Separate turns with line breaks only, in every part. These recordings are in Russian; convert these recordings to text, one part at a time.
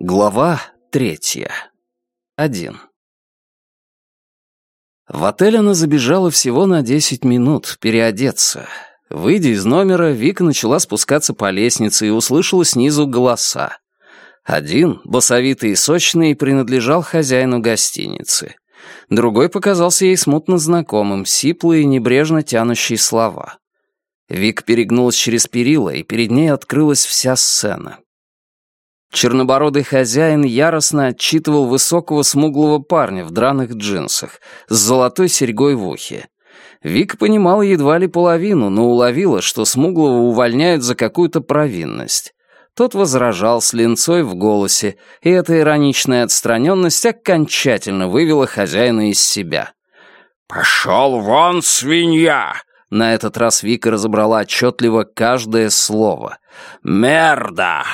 Глава третья. Один. В отель она забежала всего на десять минут переодеться. Выйдя из номера, Вика начала спускаться по лестнице и услышала снизу голоса. Один, басовитый и сочный, принадлежал хозяину гостиницы. Другой показался ей смутно знакомым, сиплые и небрежно тянущие слова. Вик перегнулась через перила, и перед ней открылась вся сцена. Чернобородый хозяин яростно отчитывал высокого смуглого парня в драных джинсах с золотой серьгой в ухе. Вик понимала едва ли половину, но уловила, что смуглого увольняют за какую-то провинность. Тот возражал с линцой в голосе, и эта ироничная отстраненность окончательно вывела хозяина из себя.
«Пошел вон, свинья!»
На этот раз Вика разобрала отчетливо каждое слово.
«Мерда!»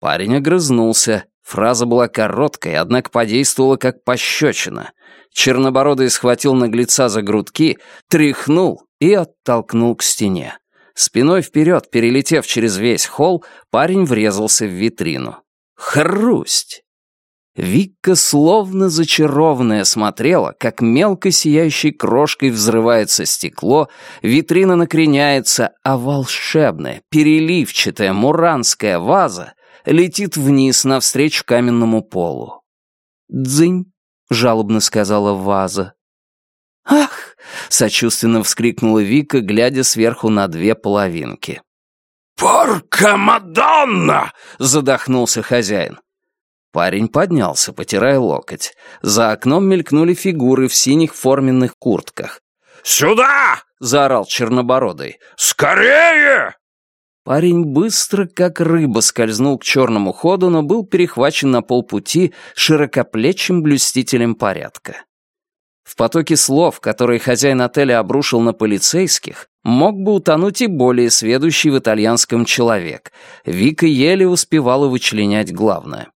Парень огрызнулся. Фраза была короткой, однако подействовала как пощечина. Чернобородый схватил наглеца за грудки, тряхнул и оттолкнул к стене. Спиной вперед, перелетев через весь холл, парень врезался в витрину. Хрусть! Викка словно зачарованная смотрела, как мелко сияющей крошкой взрывается стекло, витрина накреняется, а волшебная, переливчатая муранская ваза летит вниз навстречу каменному полу. «Дзынь!» — жалобно сказала ваза. «Ах!» — сочувственно вскрикнула Вика, глядя сверху на две половинки.
«Порка Мадонна!»
— задохнулся хозяин. Парень поднялся, потирая локоть. За окном мелькнули фигуры в синих форменных куртках.
«Сюда!»
— заорал Чернобородый.
«Скорее!»
Парень быстро, как рыба, скользнул к черному ходу, но был перехвачен на полпути широкоплечим блюстителем порядка. В потоке слов, которые хозяин отеля обрушил на полицейских, мог бы утонуть и более сведущий в итальянском человек. Вика еле успевала вычленять главное.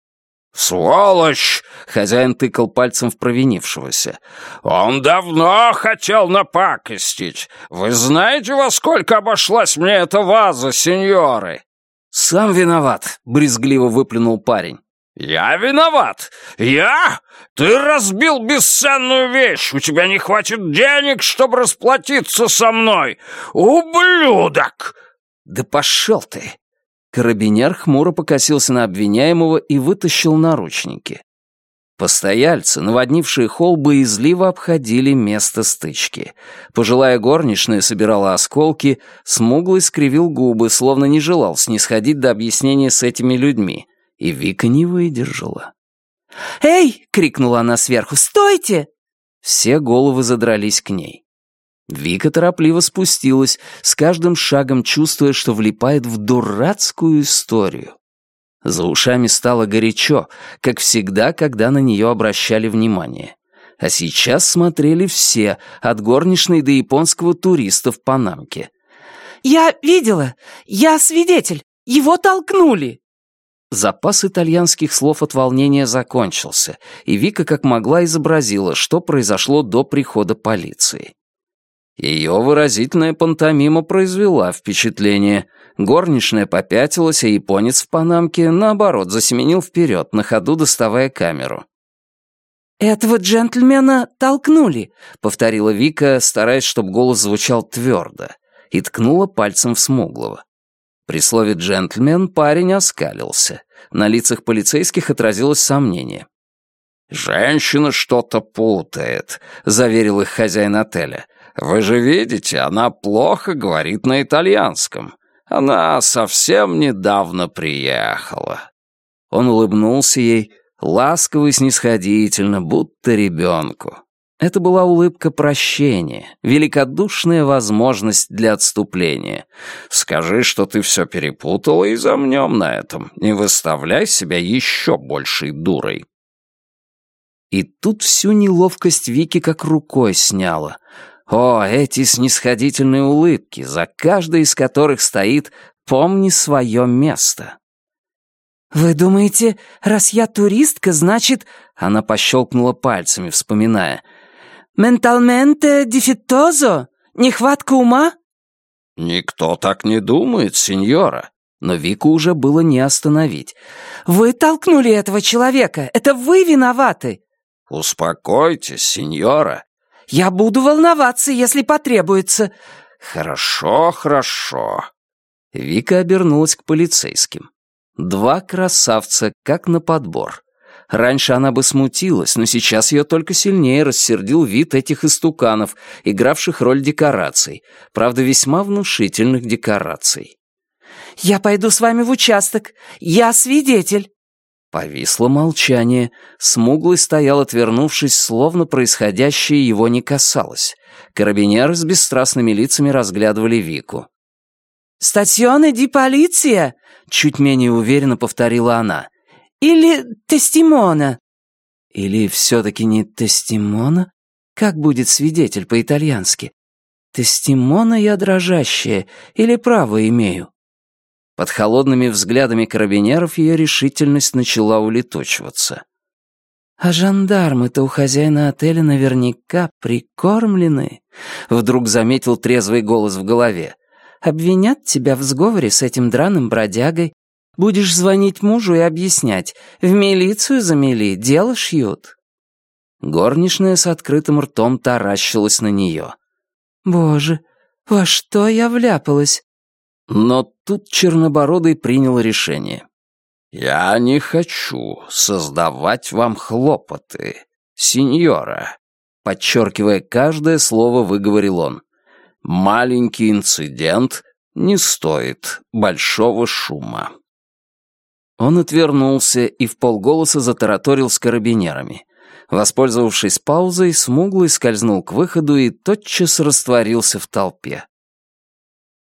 «Сволочь!»
— хозяин тыкал пальцем в провинившегося.
«Он давно хотел напакостить. Вы знаете, во сколько обошлась мне эта ваза, сеньоры?»
«Сам виноват», — брезгливо выплюнул парень.
«Я виноват? Я? Ты разбил бесценную вещь. У тебя не хватит денег, чтобы расплатиться со мной. Ублюдок!»
«Да пошел ты!» Карабинер хмуро покосился на обвиняемого и вытащил наручники. Постояльцы, наводнившие холл, боязливо обходили место стычки. Пожилая горничная собирала осколки, смуглый скривил губы, словно не желал снисходить до объяснения с этими людьми, и Вика не выдержала.
«Эй!» — крикнула она сверху. «Стойте!»
Все головы задрались к ней. Вика торопливо спустилась, с каждым шагом чувствуя, что влипает в дурацкую историю. За ушами стало горячо, как всегда, когда на нее обращали внимание. А сейчас смотрели все, от горничной до японского туриста в Панамке.
«Я видела! Я свидетель! Его толкнули!»
Запас итальянских слов от волнения закончился, и Вика как могла изобразила, что произошло до прихода полиции. Ее выразительная пантомима произвела впечатление. Горничная попятилась, а японец в панамке, наоборот, засеменил вперед, на ходу доставая камеру.
«Этого джентльмена толкнули», — повторила
Вика, стараясь, чтобы голос звучал твердо, и ткнула пальцем в смуглого. При слове «джентльмен» парень оскалился. На лицах полицейских отразилось сомнение.
«Женщина что-то путает», — заверил их хозяин отеля. Вы же видите, она плохо говорит на итальянском. Она совсем недавно приехала».
Он улыбнулся ей, ласково и снисходительно, будто ребенку. Это была улыбка прощения, великодушная возможность для отступления.
«Скажи, что ты все перепутала, и замнем на этом. Не выставляй себя еще большей дурой».
И тут всю неловкость Вики как рукой сняла. О, эти снисходительные улыбки, за каждой из которых стоит «помни свое место».
«Вы думаете, раз я туристка, значит...»
Она пощелкнула пальцами, вспоминая.
«Менталменте дефитозо? Нехватка ума?»
«Никто так не думает, сеньора».
Но Вику уже было не остановить.
«Вы толкнули этого человека! Это вы виноваты!»
«Успокойтесь, сеньора!»
«Я буду волноваться, если потребуется!»
«Хорошо, хорошо!»
Вика обернулась к полицейским. Два красавца, как на подбор. Раньше она бы смутилась, но сейчас ее только сильнее рассердил вид этих истуканов, игравших роль декораций, правда, весьма внушительных декораций.
«Я пойду с вами в участок. Я свидетель».
Повисло молчание. Смуглый стоял, отвернувшись, словно происходящее его не касалось. Карабинеры с бесстрастными лицами разглядывали Вику.
«Стационе ди полиция!» — чуть менее уверенно повторила она. «Или тестимона?»
«Или все-таки не тестимона? Как будет свидетель по-итальянски? Тестимона я дрожащая или право имею?» Под холодными взглядами карабинеров ее решительность начала улетучиваться. «А жандармы-то у хозяина отеля наверняка прикормлены», — вдруг заметил трезвый голос в голове. «Обвинят тебя в сговоре с этим драным бродягой. Будешь звонить мужу и объяснять. В милицию замели, дело шьют». Горничная с открытым ртом таращилась на нее. «Боже, во что я вляпалась?» Но тут Чернобородый принял решение.
«Я не хочу создавать вам хлопоты, сеньора»,
подчеркивая каждое слово, выговорил он.
«Маленький инцидент не стоит большого шума».
Он отвернулся и в полголоса затараторил с карабинерами. Воспользовавшись паузой, смуглый скользнул к выходу и тотчас растворился в толпе.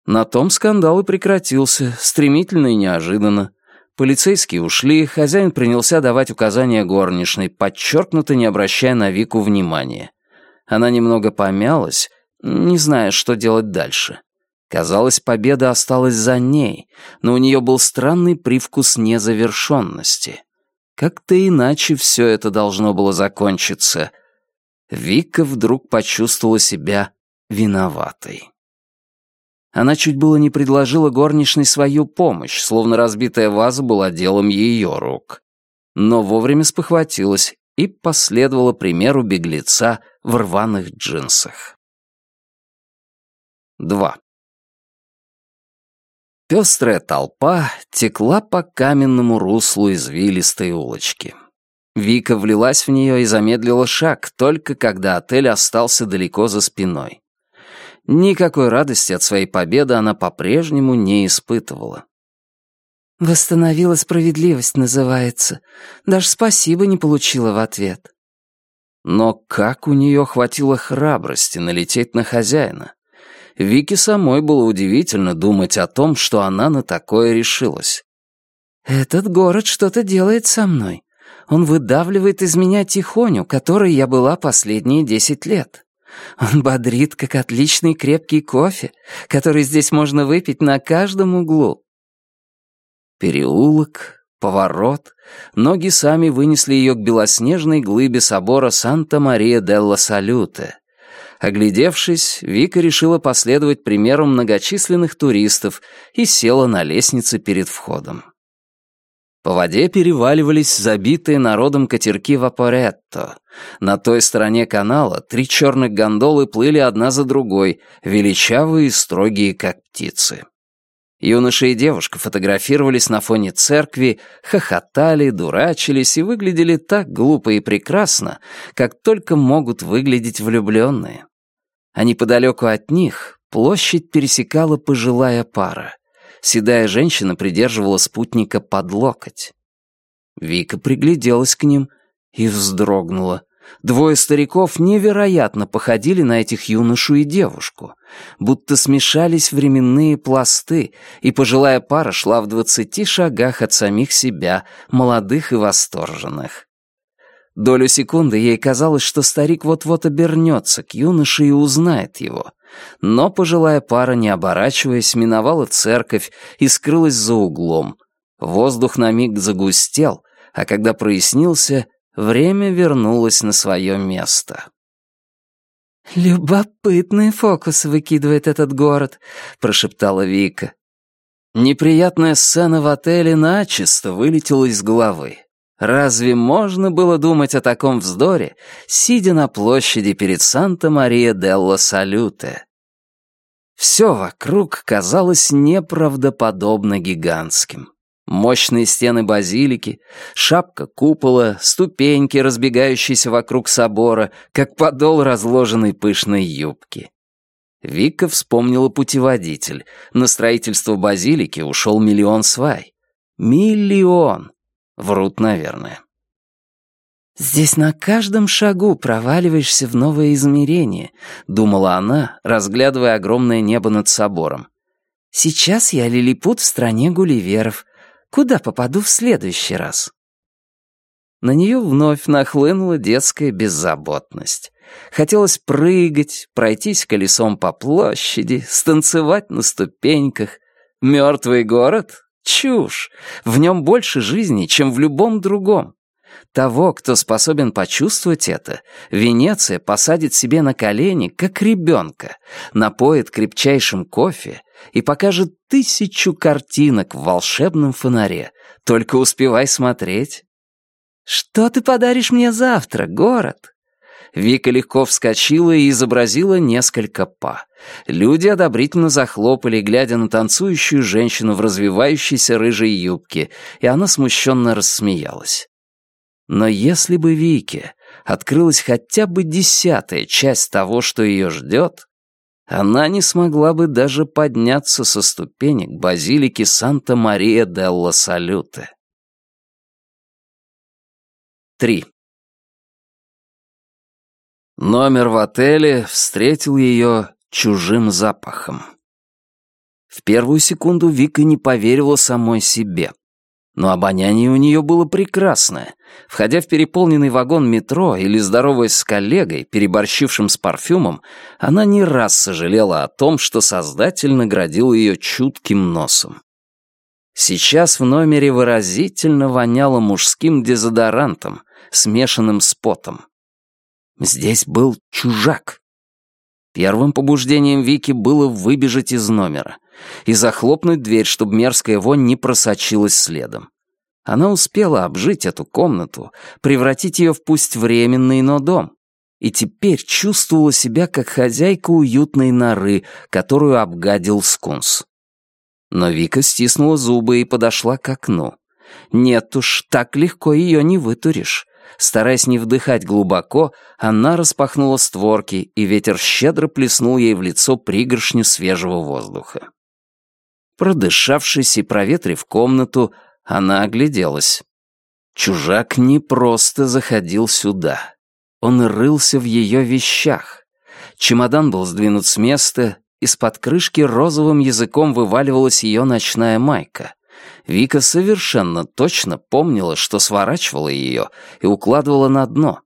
На том скандал и прекратился, стремительно и неожиданно. Полицейские ушли, хозяин принялся давать указания горничной, подчеркнуто не обращая на Вику внимания. Она немного помялась, не зная, что делать дальше. Казалось, победа осталась за ней, но у нее был странный привкус незавершенности. Как-то иначе все это должно было закончиться. Вика вдруг почувствовала себя виноватой. Она чуть было не предложила горничной свою помощь, словно разбитая ваза была делом ее рук. Но вовремя спохватилась и последовала примеру беглеца в рваных джинсах. 2. Пестрая толпа текла по каменному руслу извилистой улочки. Вика влилась в нее и замедлила шаг, только когда отель остался далеко за спиной. Никакой радости от своей победы она по-прежнему не испытывала.
«Восстановила справедливость» называется. Даже спасибо не получила в ответ.
Но как у нее хватило храбрости налететь на хозяина? Вике самой было удивительно думать о том, что она на такое решилась.
«Этот город что-то делает со мной. Он выдавливает из меня тихоню, которой я была последние десять лет. Он бодрит, как отличный крепкий кофе, который здесь можно выпить на каждом углу.
Переулок, поворот. Ноги сами вынесли ее к белоснежной глыбе собора Санта-Мария-делла-Салюте. Оглядевшись, Вика решила последовать примеру многочисленных туристов и села на лестнице перед входом. По воде переваливались забитые народом катерки Вапоретто. На той стороне канала три черных гондолы плыли одна за другой, величавые и строгие, как птицы. Юноша и девушка фотографировались на фоне церкви, хохотали, дурачились и выглядели так глупо и прекрасно, как только могут выглядеть влюбленные. А неподалеку от них площадь пересекала пожилая пара седая женщина придерживала спутника под локоть. Вика пригляделась к ним и вздрогнула. Двое стариков невероятно походили на этих юношу и девушку, будто смешались временные пласты, и пожилая пара шла в двадцати шагах от самих себя, молодых и восторженных. Долю секунды ей казалось, что старик вот-вот обернется к юноше и узнает его. Но пожилая пара, не оборачиваясь, миновала церковь и скрылась за углом. Воздух на миг загустел, а когда прояснился, время вернулось на свое место.
«Любопытные фокусы выкидывает этот город», — прошептала Вика.
Неприятная сцена в отеле начисто вылетела из головы. Разве можно было думать о таком вздоре, сидя на площади перед Санта-Мария-делла-Салюте? Все вокруг казалось неправдоподобно гигантским. Мощные стены базилики, шапка купола, ступеньки, разбегающиеся вокруг собора, как подол разложенной пышной юбки. Вика вспомнила путеводитель. На строительство базилики ушел миллион свай. Миллион! Врут, наверное. «Здесь на каждом шагу проваливаешься в новое измерение», — думала она, разглядывая огромное небо над собором. «Сейчас я лилипут в стране гулливеров. Куда попаду в следующий раз?» На нее вновь нахлынула детская беззаботность. Хотелось прыгать, пройтись колесом по площади, станцевать на ступеньках. Мертвый город? Чушь! В нем больше жизни, чем в любом другом. Того, кто способен почувствовать это, Венеция посадит себе на колени, как ребенка, напоит крепчайшим кофе и покажет тысячу картинок в волшебном фонаре. Только успевай смотреть. «Что ты подаришь мне завтра, город?» Вика легко вскочила и изобразила несколько па. Люди одобрительно захлопали, глядя на танцующую женщину в развивающейся рыжей юбке, и она смущенно рассмеялась. Но если бы Вике открылась хотя бы десятая часть того, что ее ждет, она не смогла бы даже подняться со ступенек базилики Санта-Мария-делла-Салюте. 3. Номер в отеле встретил ее чужим запахом. В первую секунду Вика не поверила самой себе. Но обоняние у нее было прекрасное. Входя в переполненный вагон метро или здороваясь с коллегой, переборщившим с парфюмом, она не раз сожалела о том, что Создатель наградил ее чутким носом. Сейчас в номере выразительно воняло мужским дезодорантом, смешанным с потом. Здесь был чужак. Первым побуждением Вики было выбежать из номера и захлопнуть дверь, чтобы мерзкая вонь не просочилась следом. Она успела обжить эту комнату, превратить ее в пусть временный, но дом, и теперь чувствовала себя как хозяйка уютной норы, которую обгадил скунс. Но Вика стиснула зубы и подошла к окну. Нет уж, так легко ее не вытуришь. Стараясь не вдыхать глубоко, она распахнула створки, и ветер щедро плеснул ей в лицо пригоршню свежего воздуха. Продышавшись и проветрив комнату, она огляделась. Чужак не просто заходил сюда. Он рылся в ее вещах. Чемодан был сдвинут с места, из-под крышки розовым языком вываливалась ее ночная майка. Вика совершенно точно помнила, что сворачивала ее и укладывала на дно.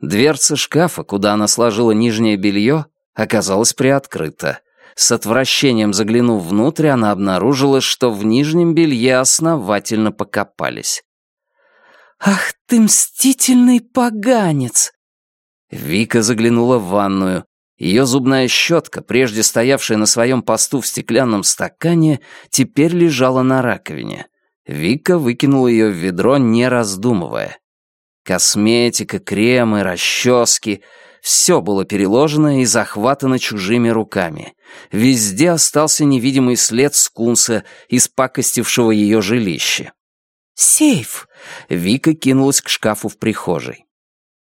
Дверца шкафа, куда она сложила нижнее белье, оказалась приоткрыта. С отвращением заглянув внутрь, она обнаружила, что в нижнем белье основательно покопались. «Ах ты мстительный поганец!» Вика заглянула в ванную. Ее зубная щетка, прежде стоявшая на своем посту в стеклянном стакане, теперь лежала на раковине. Вика выкинула ее в ведро, не раздумывая. Косметика, кремы, расчески — все было переложено и захватано чужими руками. Везде остался невидимый след скунса, испакостившего ее жилище. «Сейф!» — Вика кинулась к шкафу в прихожей.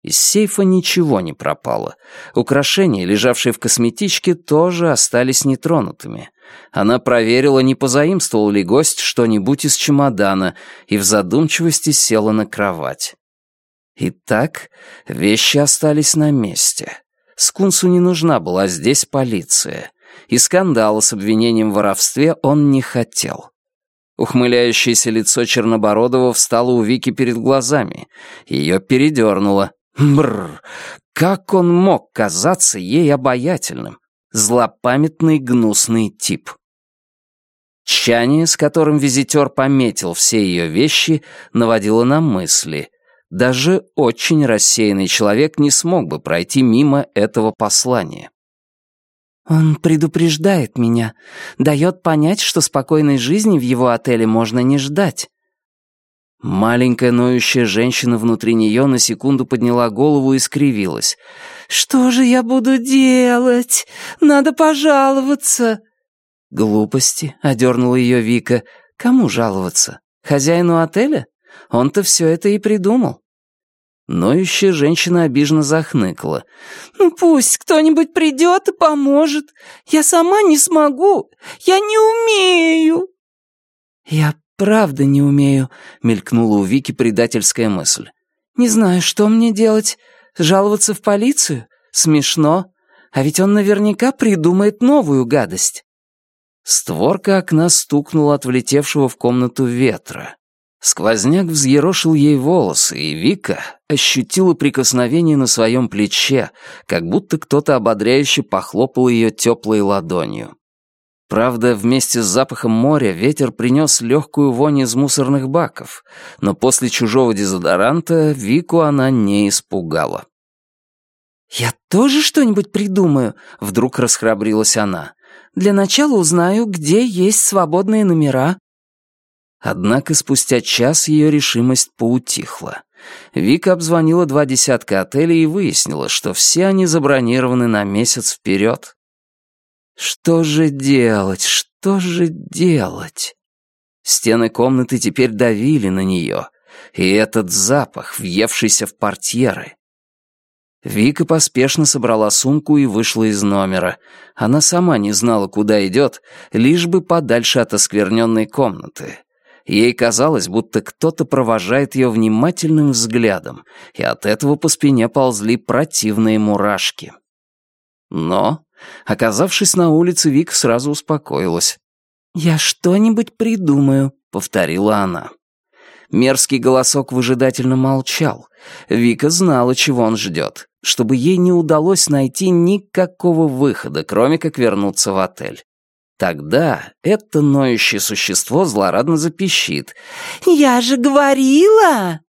Из сейфа ничего не пропало. Украшения, лежавшие в косметичке, тоже остались нетронутыми. Она проверила, не позаимствовал ли гость что-нибудь из чемодана, и в задумчивости села на кровать. Итак, вещи остались на месте. Скунсу не нужна была здесь полиция. И скандала с обвинением в воровстве он не хотел. Ухмыляющееся лицо Чернобородова встало у Вики перед глазами. Ее передернуло. Бррр, как он мог казаться ей обаятельным? Злопамятный гнусный тип. Тщание, с которым визитер пометил все ее вещи, наводило на мысли. Даже очень рассеянный человек не смог бы пройти мимо этого послания.
Он предупреждает меня, дает понять, что спокойной жизни в его отеле можно не ждать.
Маленькая ноющая женщина внутри нее на секунду подняла голову и скривилась.
«Что же я буду делать? Надо пожаловаться!»
«Глупости», — одернула ее Вика. «Кому жаловаться? Хозяину отеля? Он-то все это и придумал». Ноющая женщина обиженно захныкала.
«Ну пусть кто-нибудь придет и поможет. Я сама не смогу. Я не умею». «Я правда не умею», — мелькнула у Вики предательская мысль. «Не знаю, что мне делать. Жаловаться в полицию? Смешно. А ведь он наверняка придумает новую гадость».
Створка окна стукнула от влетевшего в комнату ветра. Сквозняк взъерошил ей волосы, и Вика ощутила прикосновение на своем плече, как будто кто-то ободряюще похлопал ее теплой ладонью. Правда, вместе с запахом моря ветер принес легкую вонь из мусорных баков, но после чужого дезодоранта Вику она не испугала.
«Я тоже что-нибудь придумаю», — вдруг расхрабрилась она. «Для начала узнаю, где есть свободные номера,
Однако спустя час ее решимость поутихла. Вика обзвонила два десятка отелей и выяснила, что все они забронированы на месяц вперед. Что же делать, что же делать? Стены комнаты теперь давили на нее, и этот запах, въевшийся в портьеры. Вика поспешно собрала сумку и вышла из номера. Она сама не знала, куда идет, лишь бы подальше от оскверненной комнаты. Ей казалось, будто кто-то провожает ее внимательным взглядом, и от этого по спине ползли противные мурашки. Но, оказавшись на улице, Вик сразу успокоилась.
«Я что-нибудь придумаю», — повторила она.
Мерзкий голосок выжидательно молчал. Вика знала, чего он ждет, чтобы ей не удалось найти никакого выхода, кроме как вернуться в отель. Тогда это ноющее существо злорадно запищит.
«Я же говорила!»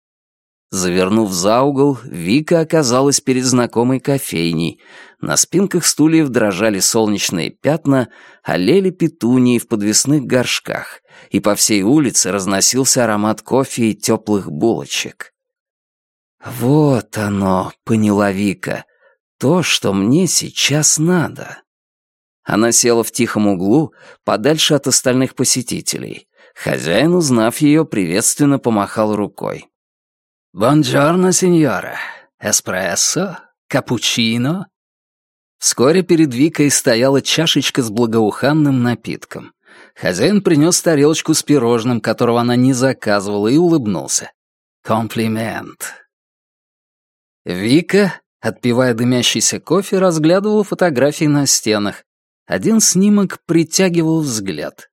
Завернув за угол, Вика оказалась перед знакомой кофейней. На спинках стульев дрожали солнечные пятна, олели петунии в подвесных горшках, и по всей улице разносился аромат кофе и теплых булочек. «Вот оно», — поняла Вика, — «то, что мне сейчас надо». Она села в тихом углу, подальше от остальных посетителей. Хозяин, узнав ее, приветственно помахал рукой. «Бонджорно, сеньора. Эспрессо? Капучино?» Вскоре перед Викой стояла чашечка с благоуханным напитком. Хозяин принес тарелочку с пирожным, которого она не заказывала, и улыбнулся. «Комплимент». Вика, отпивая дымящийся кофе, разглядывала фотографии на стенах, один снимок притягивал взгляд.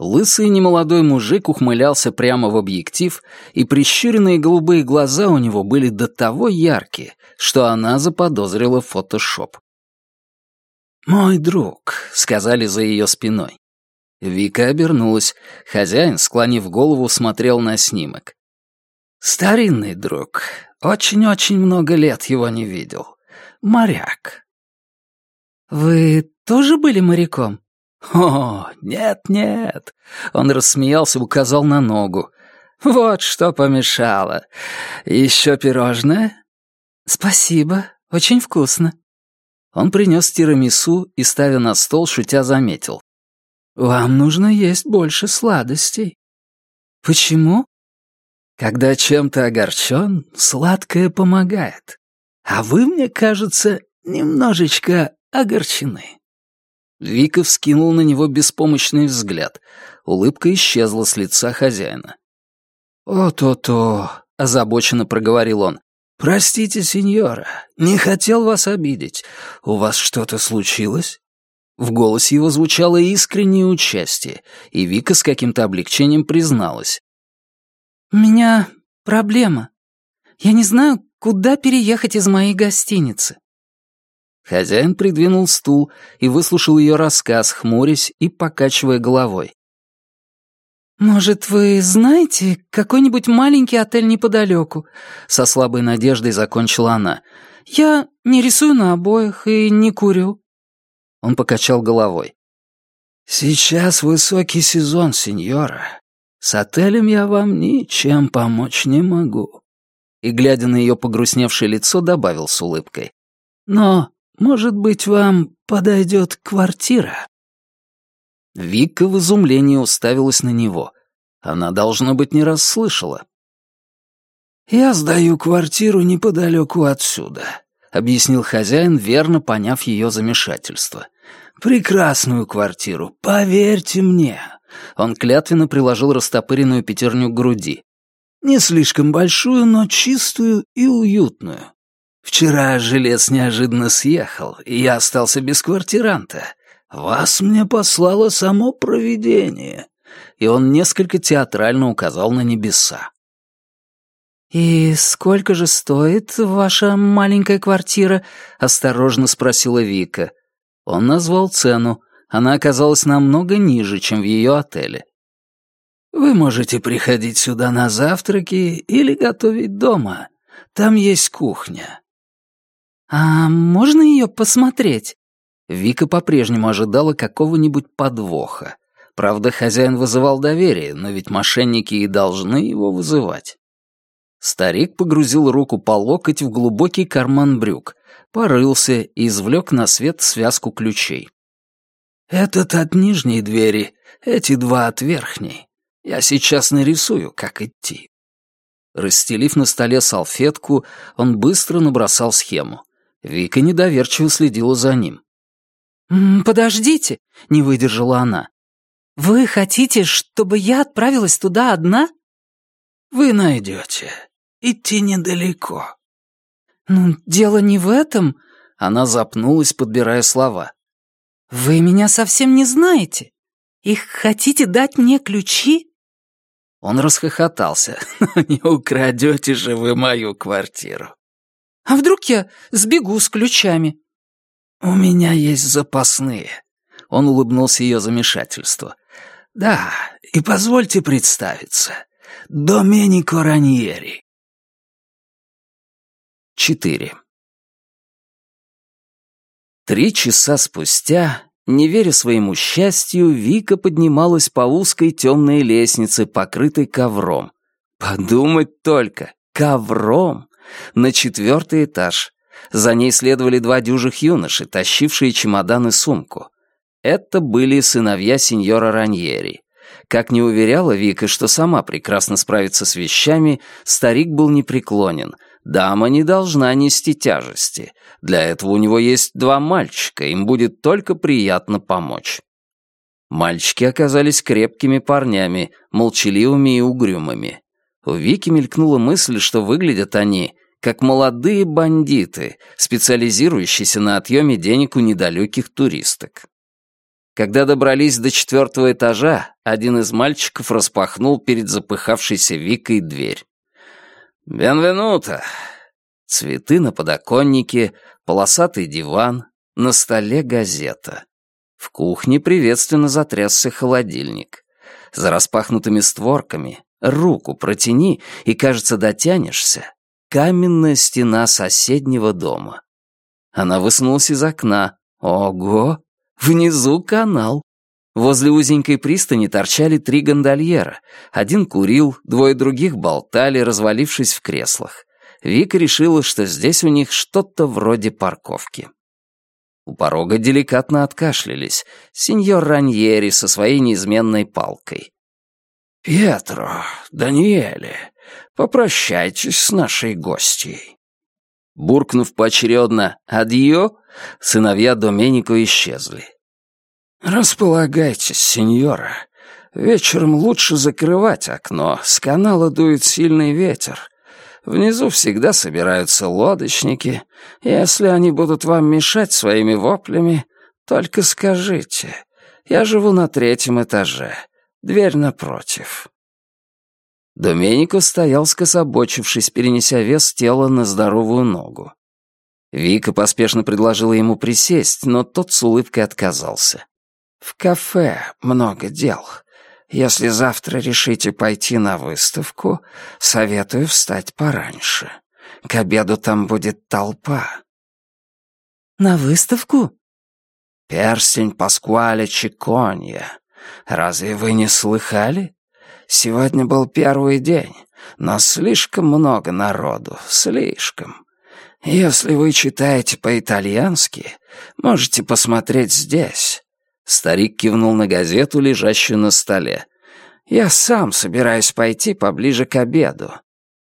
Лысый немолодой мужик ухмылялся прямо в объектив, и прищуренные голубые глаза у него были до того яркие, что она заподозрила фотошоп. «Мой друг», — сказали за ее спиной. Вика обернулась. Хозяин, склонив голову, смотрел на снимок. «Старинный друг. Очень-очень много лет его не видел. Моряк».
«Вы тоже были моряком?»
«О, нет-нет!» Он рассмеялся и указал на ногу. «Вот что помешало. Еще пирожное?»
«Спасибо, очень вкусно».
Он принес тирамису и, ставя на стол, шутя заметил. «Вам нужно есть больше сладостей».
«Почему?»
«Когда чем-то огорчен, сладкое помогает. А вы, мне кажется, немножечко огорчены». Вика вскинул на него беспомощный взгляд. Улыбка исчезла с лица хозяина. «О-то-то», — озабоченно проговорил он. «Простите, сеньора, не хотел вас обидеть. У вас что-то случилось?» В голосе его звучало искреннее участие, и Вика с каким-то облегчением призналась.
«У меня проблема. Я не знаю, куда переехать из моей гостиницы.
Хозяин придвинул стул и выслушал ее рассказ, хмурясь и покачивая головой.
«Может, вы знаете какой-нибудь маленький отель неподалеку?» Со слабой надеждой закончила она. «Я не рисую на обоях и не курю».
Он покачал головой.
«Сейчас высокий сезон, сеньора. С отелем я вам ничем помочь не могу».
И, глядя на ее погрустневшее лицо, добавил с улыбкой.
«Но, может быть, вам подойдет квартира?»
Вика в изумлении уставилась на него. Она, должно быть, не расслышала.
«Я сдаю квартиру неподалеку отсюда», — объяснил хозяин, верно поняв ее замешательство. «Прекрасную квартиру, поверьте мне».
Он клятвенно приложил растопыренную пятерню к груди.
«Не слишком большую, но чистую и уютную. Вчера жилец неожиданно съехал, и я остался без квартиранта. Вас мне послало само провидение».
И он несколько театрально указал на небеса.
«И сколько же стоит ваша маленькая квартира?» — осторожно спросила Вика.
Он назвал цену. Она оказалась намного ниже, чем в ее отеле.
«Вы можете приходить сюда на завтраки или готовить дома. Там есть кухня».
«А можно ее посмотреть?»
Вика по-прежнему ожидала какого-нибудь подвоха. Правда, хозяин вызывал доверие, но ведь мошенники и должны его вызывать. Старик погрузил руку по локоть в глубокий карман брюк, порылся и извлек на свет связку ключей.
«Этот от нижней двери, эти два от верхней. Я сейчас нарисую, как идти».
Расстелив на столе салфетку, он быстро набросал схему. Вика недоверчиво следила за ним.
«Подождите», — не выдержала она. «Вы хотите, чтобы я отправилась туда одна?»
«Вы найдете. Идти недалеко».
«Ну, дело не в этом...»
Она запнулась, подбирая слова.
«Вы меня совсем не знаете. И хотите дать мне ключи?»
Он расхохотался.
«Не украдете же вы мою квартиру».
«А вдруг я сбегу с ключами?»
«У меня есть запасные». Он улыбнулся ее замешательству. «Да, и позвольте представиться. Доменико Раньери».
4. Три часа спустя, не веря своему счастью, Вика поднималась по узкой темной лестнице, покрытой ковром. Подумать только, ковром! На четвертый этаж. За ней следовали два дюжих юноши, тащившие чемодан и сумку. Это были сыновья сеньора Раньери. Как не уверяла Вика, что сама прекрасно справится с вещами, старик был непреклонен — Дама не должна нести тяжести. Для этого у него есть два мальчика, им будет только приятно помочь. Мальчики оказались крепкими парнями, молчаливыми и угрюмыми. У Вики мелькнула мысль, что выглядят они как молодые бандиты, специализирующиеся на отъеме денег у недалеких туристок. Когда добрались до четвертого этажа, один из мальчиков распахнул перед запыхавшейся Викой дверь. «Бенвенуто!» Цветы на подоконнике, полосатый диван, на столе газета. В кухне приветственно затрясся холодильник. За распахнутыми створками руку протяни и, кажется, дотянешься. Каменная стена соседнего дома. Она высунулась из окна. Ого! Внизу канал. Возле узенькой пристани торчали три гондольера. Один курил, двое других болтали, развалившись в креслах. Вика решила, что здесь у них что-то вроде парковки. У порога деликатно откашлялись. Сеньор Раньери со своей неизменной палкой.
«Пьетро, Даниэле, попрощайтесь с нашей гостьей».
Буркнув поочередно «Адьё», сыновья Доменико исчезли.
«Располагайтесь, сеньора. Вечером лучше закрывать окно, с канала дует сильный ветер. Внизу всегда собираются лодочники. Если они будут вам мешать своими воплями, только скажите. Я живу на третьем этаже. Дверь напротив».
Доменико стоял скособочившись, перенеся вес тела на здоровую ногу. Вика поспешно предложила ему присесть, но тот с улыбкой отказался.
В кафе много дел. Если завтра решите пойти на выставку, советую встать пораньше. К обеду там будет толпа».
«На выставку?»
Перстень Паскуаля Чиконья. Разве вы не слыхали? Сегодня был первый день, но слишком много народу, слишком. Если вы читаете по-итальянски, можете посмотреть здесь». Старик кивнул на газету, лежащую на столе. «Я сам собираюсь пойти поближе к обеду.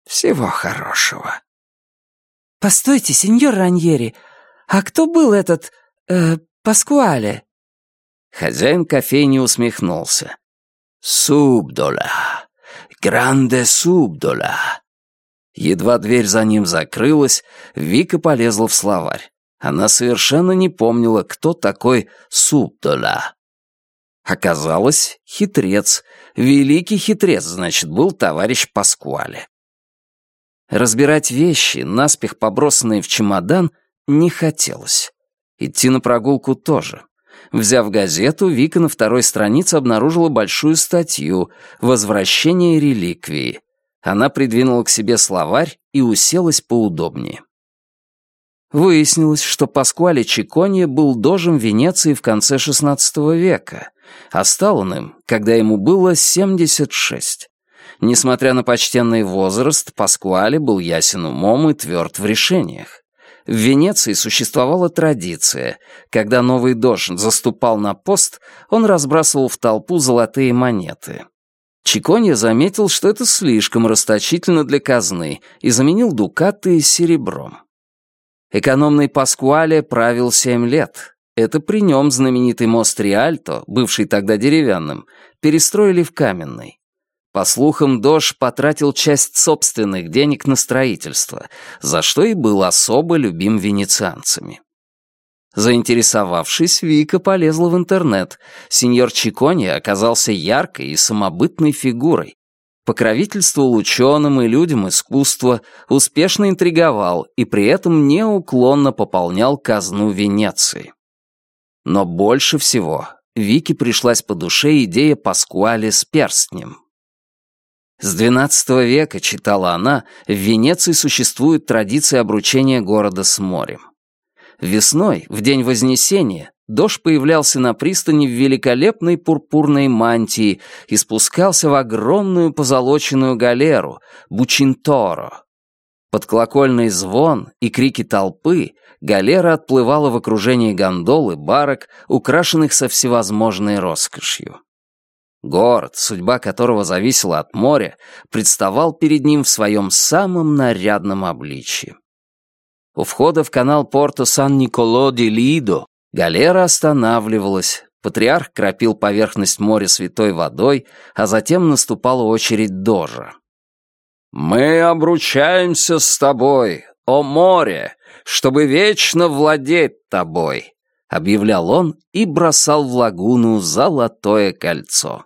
Всего хорошего».
«Постойте, сеньор Раньери, а кто был этот... Э, Паскуале?»
Хозяин кофейни усмехнулся.
«Субдола! Гранде субдола!»
Едва дверь за ним закрылась, Вика полезла в словарь. Она совершенно не помнила, кто такой Субдола. Оказалось, хитрец. Великий хитрец, значит, был товарищ Паскуале. Разбирать вещи, наспех побросанные в чемодан, не хотелось. Идти на прогулку тоже. Взяв газету, Вика на второй странице обнаружила большую статью «Возвращение реликвии». Она придвинула к себе словарь и уселась поудобнее. Выяснилось, что Паскуале Чикони был дожем Венеции в конце XVI века, а стал он им, когда ему было 76. Несмотря на почтенный возраст, Паскуале был ясен умом и тверд в решениях. В Венеции существовала традиция. Когда новый дож заступал на пост, он разбрасывал в толпу золотые монеты. Чиконья заметил, что это слишком расточительно для казны, и заменил дукаты серебром. Экономный Паскуале правил семь лет. Это при нем знаменитый мост Риальто, бывший тогда деревянным, перестроили в каменный. По слухам, Дож потратил часть собственных денег на строительство, за что и был особо любим венецианцами. Заинтересовавшись, Вика полезла в интернет. Сеньор Чикони оказался яркой и самобытной фигурой. Покровительствовал ученым и людям искусства, успешно интриговал и при этом неуклонно пополнял казну Венеции. Но больше всего Вике пришлась по душе идея Паскуале с перстнем. С XII века, читала она, в Венеции существует традиция обручения города с морем. Весной, в день Вознесения, Дож появлялся на пристани в великолепной пурпурной мантии и спускался в огромную позолоченную галеру Бучинторо. Под колокольный звон и крики толпы галера отплывала в окружении гондол и барок, украшенных со всевозможной роскошью. Город, судьба которого зависела от моря, представал перед ним в своем самом нарядном обличье. У входа в канал порто Сан-Николо-де-Лидо галера останавливалась, патриарх кропил поверхность моря святой водой, а затем наступала очередь дожа. «Мы обручаемся с тобой, о море, чтобы вечно владеть тобой», — объявлял он и бросал в лагуну золотое кольцо.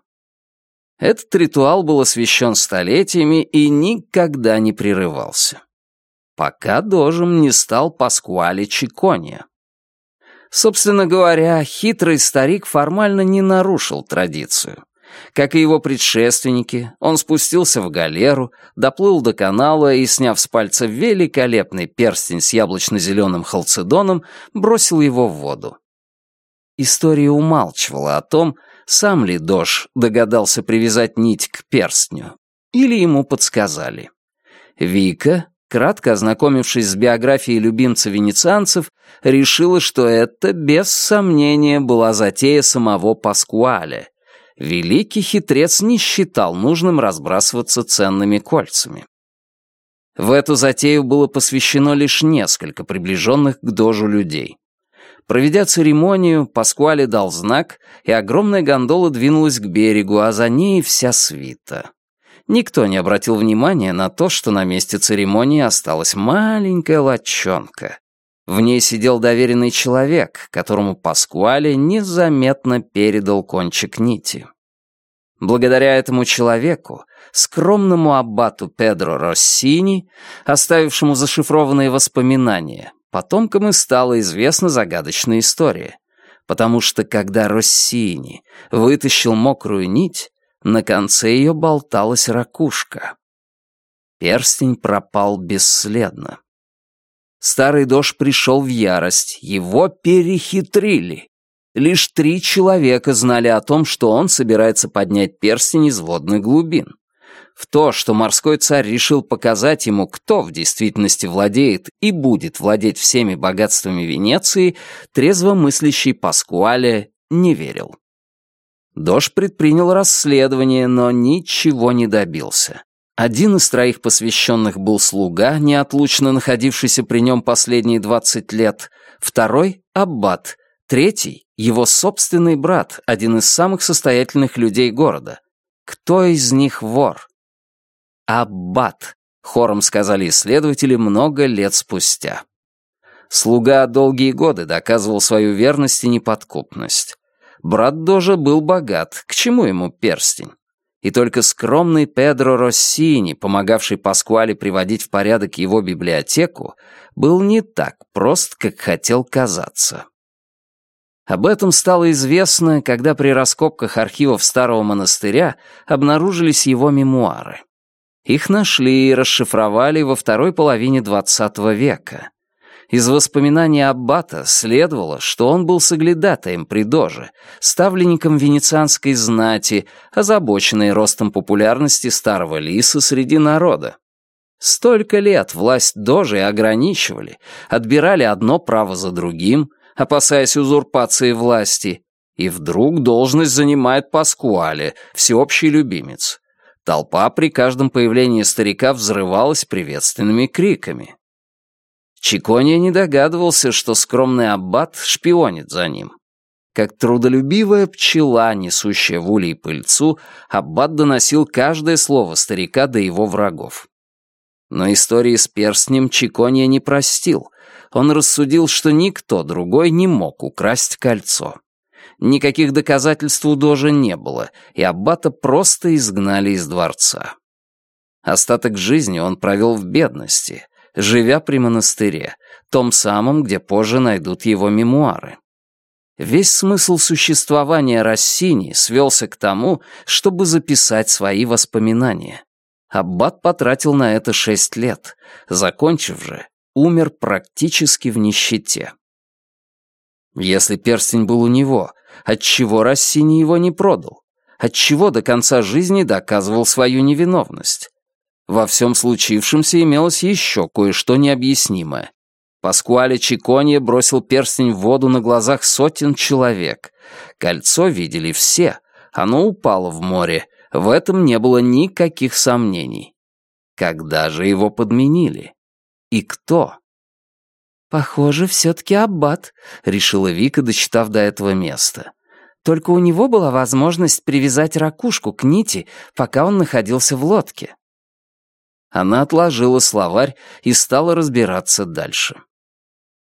Этот ритуал был освящен столетиями и никогда не прерывался. Пока дожем не стал Паскуале Чикония. Собственно говоря, хитрый старик формально не нарушил традицию. Как и его предшественники, он спустился в галеру, доплыл до канала и, сняв с пальца великолепный перстень с яблочно-зеленым халцедоном, бросил его в воду. История умалчивала о том, сам ли Дош догадался привязать нить к перстню, или ему подсказали. Вика, кратко ознакомившись с биографией любимца венецианцев, решила, что это, без сомнения, была затея самого Паскуаля. Великий хитрец не считал нужным разбрасываться ценными кольцами. В эту затею было посвящено лишь несколько приближенных к дожу людей. Проведя церемонию, Паскуале дал знак, и огромная гондола двинулась к берегу, а за ней вся свита. Никто не обратил внимания на то, что на месте церемонии осталась маленькая лодчонка. В ней сидел доверенный человек, которому Паскуале незаметно передал кончик нити. Благодаря этому человеку, скромному аббату Педро Россини, оставившему зашифрованные воспоминания, Потомкам и стала известна загадочная история, потому что когда Россини вытащил мокрую нить, на конце ее болталась ракушка. Перстень пропал бесследно. Старый дож пришел в ярость, его перехитрили. Лишь три человека знали о том, что он собирается поднять перстень из водных глубин. В то, что морской царь решил показать ему, кто в действительности владеет и будет владеть всеми богатствами Венеции, трезво мыслящий Паскуале не верил. Дож предпринял расследование, но ничего не добился. Один из троих посвященных был слуга, неотлучно находившийся при нем последние двадцать лет, второй — аббат, третий — его собственный брат, один из самых состоятельных людей города. Кто из них вор? Аббат, хором сказали исследователи много лет спустя. Слуга долгие годы доказывал свою верность и неподкупность. Брат Дожа был богат, к чему ему перстень? и только скромный Педро Россини, помогавший Паскуале приводить в порядок его библиотеку, был не так прост, как хотел казаться. Об этом стало известно, когда при раскопках архивов старого монастыря обнаружились его мемуары. Их нашли и расшифровали во второй половине XX века. Из воспоминаний Аббата следовало, что он был соглядатаем при Доже, ставленником венецианской знати, озабоченной ростом популярности старого лиса среди народа. Столько лет власть Дожи ограничивали, отбирали одно право за другим, опасаясь узурпации власти, и вдруг должность занимает Паскуале, всеобщий любимец. Толпа при каждом появлении старика взрывалась приветственными криками. Чикония не догадывался, что скромный аббат шпионит за ним. Как трудолюбивая пчела, несущая в улей пыльцу, аббат доносил каждое слово старика до его врагов. Но истории с перстнем Чикония не простил. Он рассудил, что никто другой не мог украсть кольцо. Никаких доказательств у Дожа не было, и аббата просто изгнали из дворца. Остаток жизни он провел в бедности, живя при монастыре, том самом, где позже найдут его мемуары. Весь смысл существования Рассини свелся к тому, чтобы записать свои воспоминания. Аббат потратил на это шесть лет, закончив же, умер практически в нищете. Если перстень был у него, отчего Рассини его не продал? Отчего до конца жизни доказывал свою невиновность? Во всем случившемся имелось еще кое-что необъяснимое. Паскуале Чиконье бросил перстень в воду на глазах сотен человек. Кольцо видели все. Оно упало в море. В этом не было никаких сомнений. Когда же его подменили? И кто? «Похоже, все-таки аббат», — решила Вика, дочитав до этого места. Только у него была возможность привязать ракушку к нити, пока он находился в лодке. Она отложила словарь и стала разбираться дальше.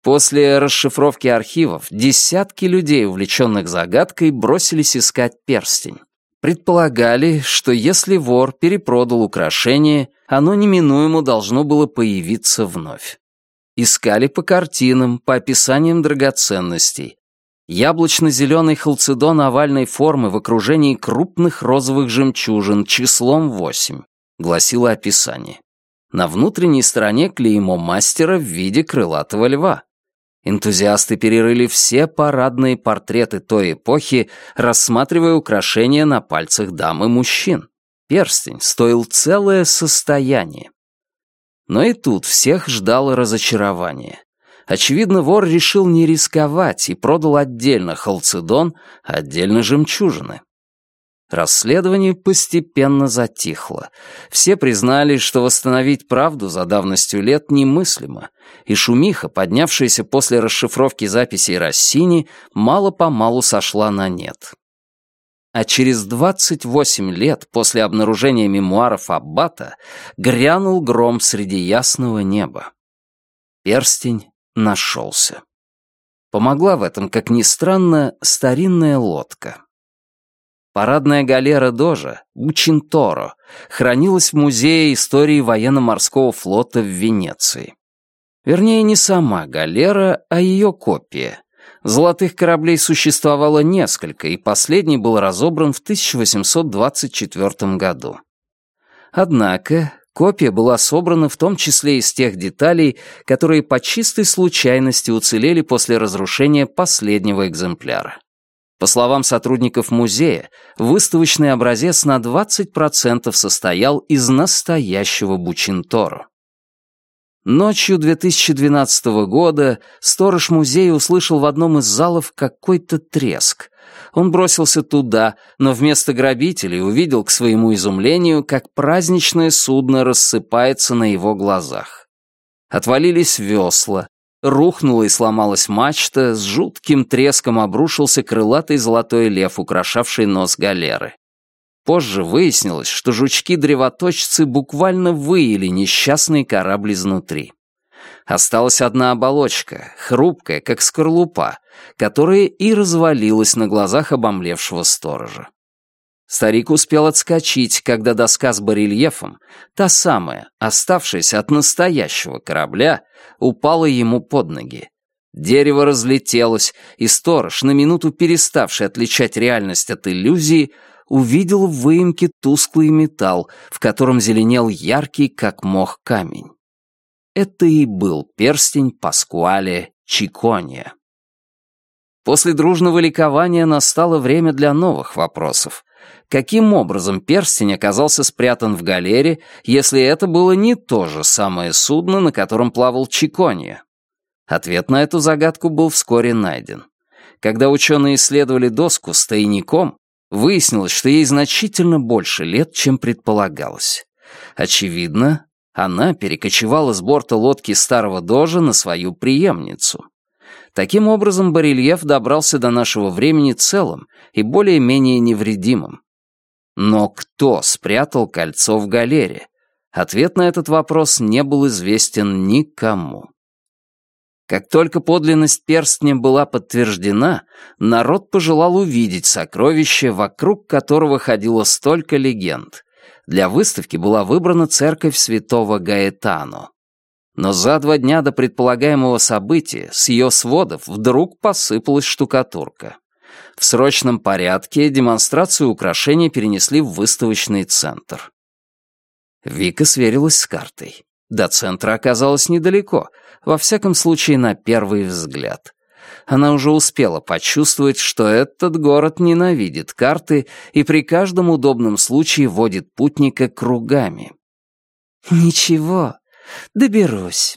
После расшифровки архивов десятки людей, увлеченных загадкой, бросились искать перстень. Предполагали, что если вор перепродал украшение, оно неминуемо должно было появиться вновь. Искали по картинам, по описаниям драгоценностей. Яблочно-зеленый халцедон овальной формы в окружении крупных розовых жемчужин числом восемь гласило описание. На внутренней стороне клеймо мастера в виде крылатого льва. Энтузиасты перерыли все парадные портреты той эпохи, рассматривая украшения на пальцах дам и мужчин. Перстень стоил целое состояние. Но и тут всех ждало разочарование. Очевидно, вор решил не рисковать и продал отдельно халцедон, отдельно жемчужины. Расследование постепенно затихло. Все признали, что восстановить правду за давностью лет немыслимо, и шумиха, поднявшаяся после расшифровки записей Рассини, мало-помалу сошла на нет. А через 28 лет после обнаружения мемуаров Аббата грянул гром среди ясного неба. Перстень нашелся. Помогла в этом, как ни странно, старинная лодка. Парадная галера Дожа, Учинторо, хранилась в Музее истории военно-морского флота в Венеции. Вернее, не сама галера, а ее копия. Золотых кораблей существовало несколько, и последний был разобран в 1824 году. Однако копия была собрана в том числе из тех деталей, которые по чистой случайности уцелели после разрушения последнего экземпляра. По словам сотрудников музея, выставочный образец на 20% состоял из настоящего Бучинторо. Ночью 2012 года сторож музея услышал в одном из залов какой-то треск. Он бросился туда, но вместо грабителей увидел к своему изумлению, как праздничное судно рассыпается на его глазах. Отвалились весла, рухнула и сломалась мачта, с жутким треском обрушился крылатый золотой лев, украшавший нос галеры. Позже выяснилось, что жучки-древоточцы буквально выели несчастный корабль изнутри. Осталась одна оболочка, хрупкая, как скорлупа, которая и развалилась на глазах обомлевшего сторожа. Старик успел отскочить, когда доска с барельефом, та самая, оставшаяся от настоящего корабля, упала ему под ноги. Дерево разлетелось, и сторож, на минуту переставший отличать реальность от иллюзии, увидел в выемке тусклый металл, в котором зеленел яркий, как мох, камень. Это и был перстень Паскуале Чикония. После дружного ликования настало время для новых вопросов. Каким образом перстень оказался спрятан в галере, если это было не то же самое судно, на котором плавал Чикония? Ответ на эту загадку был вскоре найден. Когда ученые исследовали доску с тайником, Выяснилось, что ей значительно больше лет, чем предполагалось. Очевидно, она перекочевала с борта лодки старого дожа на свою преемницу. Таким образом, барельеф добрался до нашего времени целым и более-менее невредимым. Но кто спрятал кольцо в галере? Ответ на этот вопрос не был известен никому. Как только подлинность перстня была подтверждена, народ пожелал увидеть сокровище, вокруг которого ходило столько легенд. Для выставки была выбрана церковь святого Гаэтано. Но за два дня до предполагаемого события с ее сводов вдруг посыпалась штукатурка. В срочном порядке демонстрацию украшений перенесли в выставочный центр. Вика сверилась с картой. До центра оказалось недалеко, во всяком случае на первый взгляд. Она уже успела почувствовать, что этот город ненавидит карты и при каждом удобном случае водит путника кругами. «Ничего, доберусь»,